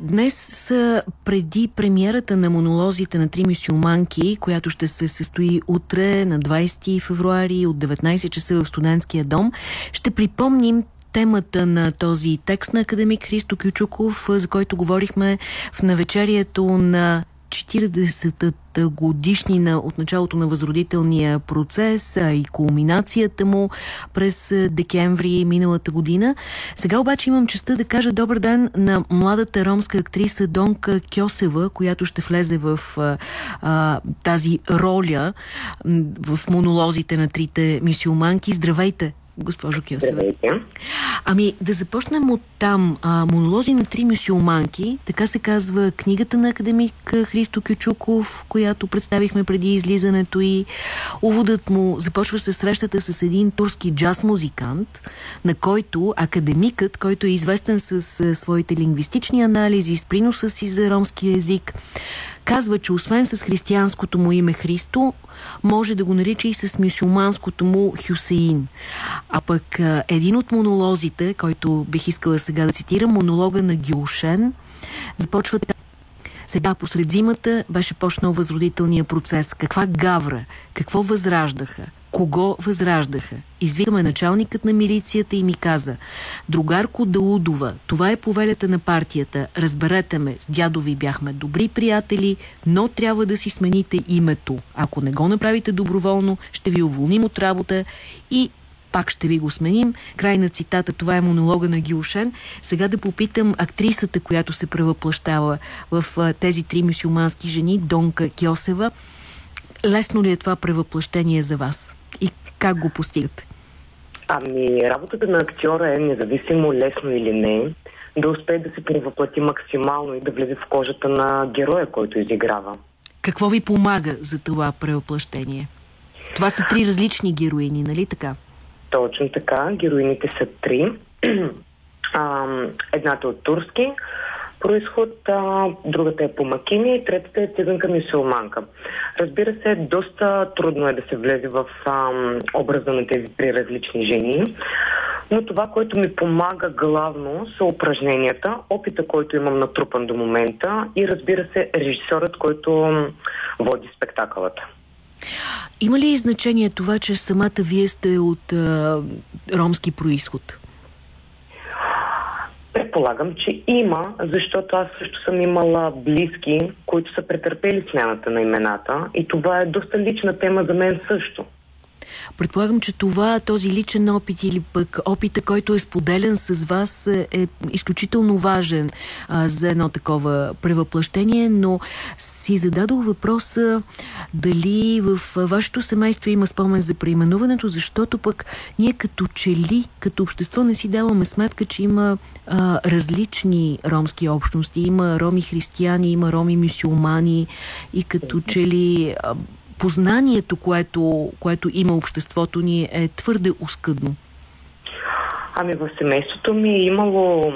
Днес са преди премиерата на монолозите на три мисюлманки, която ще се състои утре на 20 февруари от 19 часа в студентския дом. Ще припомним темата на този текст на академик Христо Кючуков, за който говорихме в навечерието на 40-та годишнина от началото на възродителния процес а и кулминацията му през декември миналата година. Сега обаче имам честа да кажа добър ден на младата ромска актриса Донка Кьосева, която ще влезе в а, тази роля в монолозите на трите мисиоманки. Здравейте! Госпожо Кьосева. Ами да започнем от там. А, монолози на три мюсюлманки, така се казва книгата на академик Христо Кючуков, която представихме преди излизането и уводът му започва се срещата с един турски джаз-музикант, на който академикът, който е известен с своите лингвистични анализи, с приноса си за ромския език, казва, че освен с християнското му име Христо, може да го нарича и с мюсюлманското му Хюсеин. А пък един от монолозите, който бих искала сега да цитирам, монолога на Гюшен, започва така. Сега, посред зимата, беше почнал възродителния процес. Каква гавра? Какво възраждаха? Кого възраждаха? Извикаме началникът на милицията и ми каза Другарко Даудова, това е повелята на партията. Разберете ме, с дядови бяхме добри приятели, но трябва да си смените името. Ако не го направите доброволно, ще ви уволним от работа и пак ще ви го сменим. Край на цитата, това е монолога на Гилшен. Сега да попитам актрисата, която се превъплащава в тези три мусулмански жени, Донка Кьосева. Лесно ли е това превъплъщение за вас? Как го постигате? Ами, работата на актьора е независимо лесно или не, да успее да се превъплати максимално и да влезе в кожата на героя, който изиграва. Какво ви помага за това превъплъщение? Това са три различни героини, нали така? Точно така. Героините са три. едната е от турски, происход, а, другата е по макини и третата е циганка мисулманка. Разбира се, доста трудно е да се влезе в а, образа на тези три различни жени, но това, което ми помага главно са упражненията, опита, който имам натрупан до момента и разбира се, режисьорът, който води спектакълата. Има ли значение това, че самата вие сте от а, ромски происход? Предполагам, че има, защото аз също съм имала близки, които са претърпели смяната на имената и това е доста лична тема за мен също. Предполагам, че това, този личен опит или пък опита, който е споделен с вас е изключително важен а, за едно такова превъплъщение, но си зададох въпроса дали в вашето семейство има спомен за преименуването, защото пък ние като чели, като общество не си даваме сметка, че има а, различни ромски общности. Има роми християни, има роми мюсюлмани и като чели познанието, което, което има обществото ни е твърде оскъдно? Ами в семейството ми е имало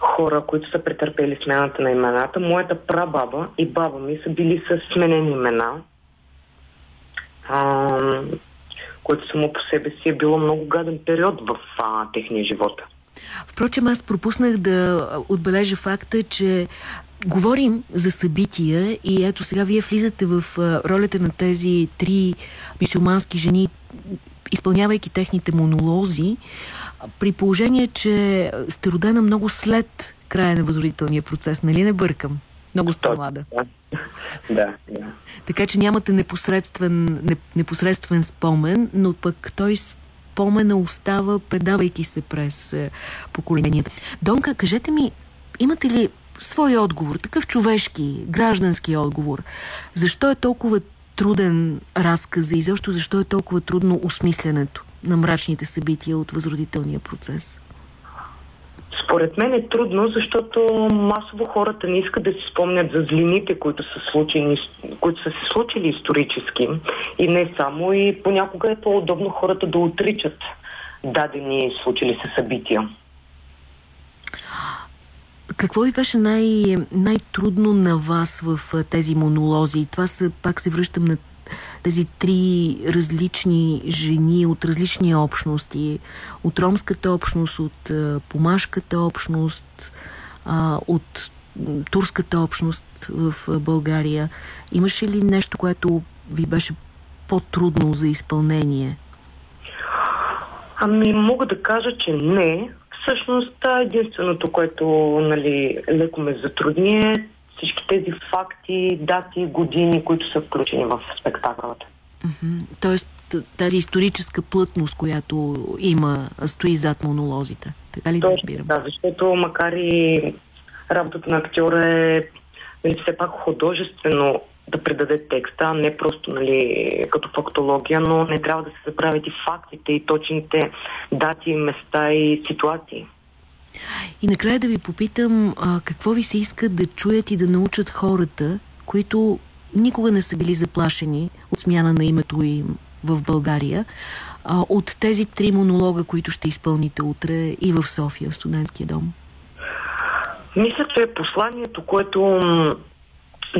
хора, които са претърпели смяната на имената. Моята прабаба и баба ми са били с сменени имена, а, което само по себе си е било много гаден период в а, техния живот. Впрочем, аз пропуснах да отбележа факта, че Говорим за събития и ето сега вие влизате в ролята на тези три мисюлмански жени, изпълнявайки техните монолози, при положение, че сте родена много след края на възродителния процес, нали не бъркам? Много сте млада. Да, да. Така че нямате непосредствен, непосредствен спомен, но пък той спомена остава, предавайки се през поколенията. Донка, кажете ми, имате ли свой отговор, такъв човешки, граждански отговор. Защо е толкова труден разказ и защо, защо е толкова трудно осмислянето на мрачните събития от възродителния процес? Според мен е трудно, защото масово хората не искат да си спомнят за злините, които са, случени, които са се случили исторически. И не само, и понякога е по-удобно хората да отричат дадени случили се събития. Какво ви беше най- най-трудно на вас в тези монолози? Това са, пак се връщам на тези три различни жени от различни общности. От ромската общност, от помашката общност, от турската общност в България. Имаше ли нещо, което ви беше по-трудно за изпълнение? Ами, мога да кажа, че не. Всъщност, единственото, което нали, леко ме затрудни е всички тези факти, дати, години, които са включени в спектакълата. Тоест тази историческа плътност, която има, стои зад монолозите. Така ли да разбирам? Да, защото макар и работата на актьора е нали, все пак художествено да предаде текста, не просто нали, като фактология, но не трябва да се забравят и фактите, и точните дати, места и ситуации. И накрая да ви попитам, а, какво ви се иска да чуят и да научат хората, които никога не са били заплашени от смяна на името им в България, а, от тези три монолога, които ще изпълните утре и в София, в студентския дом? Мисля, че посланието, което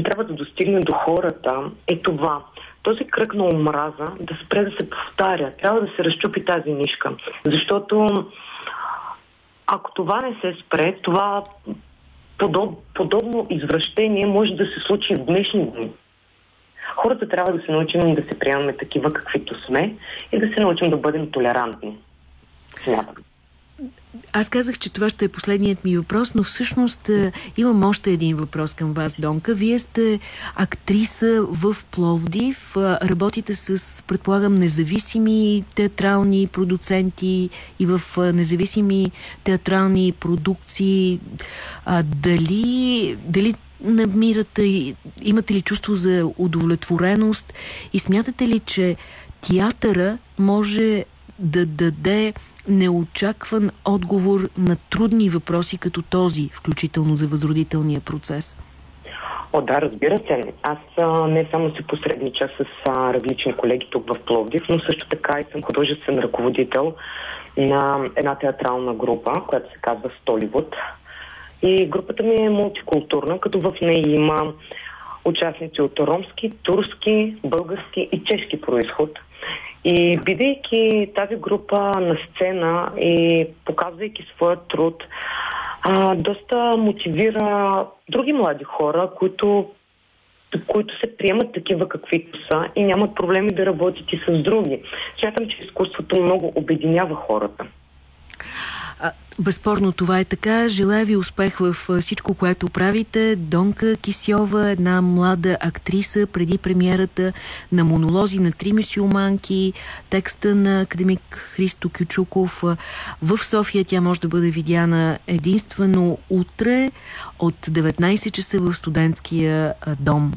трябва да достигне до хората е това. Този кръг на омраза да спре да се повтаря. Трябва да се разчупи тази нишка. Защото ако това не се спре, това подоб, подобно извращение може да се случи в днешни дни. Хората трябва да се научим да се приемаме такива каквито сме и да се научим да бъдем толерантни. Смятам. Аз казах, че това ще е последният ми въпрос, но всъщност е, имам още един въпрос към вас, Донка. Вие сте актриса в Пловдив, работите с, предполагам, независими театрални продуценти и в независими театрални продукции. А, дали, дали намирате, имате ли чувство за удовлетвореност и смятате ли, че театъра може да даде неочакван отговор на трудни въпроси като този, включително за възродителния процес? О, да, разбира се. Аз а, не само се посреднича с а, различни колеги тук в Пловдив, но също така и съм художествен ръководител на една театрална група, която се казва Столивуд. И групата ми е мултикултурна, като в нея има участници от ромски, турски, български и чешки происход – и бидейки тази група на сцена и показвайки своя труд, а, доста мотивира други млади хора, които, които се приемат такива каквито са и нямат проблеми да работят и с други. Смятам, че изкуството много обединява хората. Безспорно това е така. Желая ви успех в всичко, което правите. Донка Кисьова, една млада актриса преди премиерата на монолози на три мисиоманки, текста на академик Христо Кючуков. В София тя може да бъде видяна единствено утре от 19 часа в студентския дом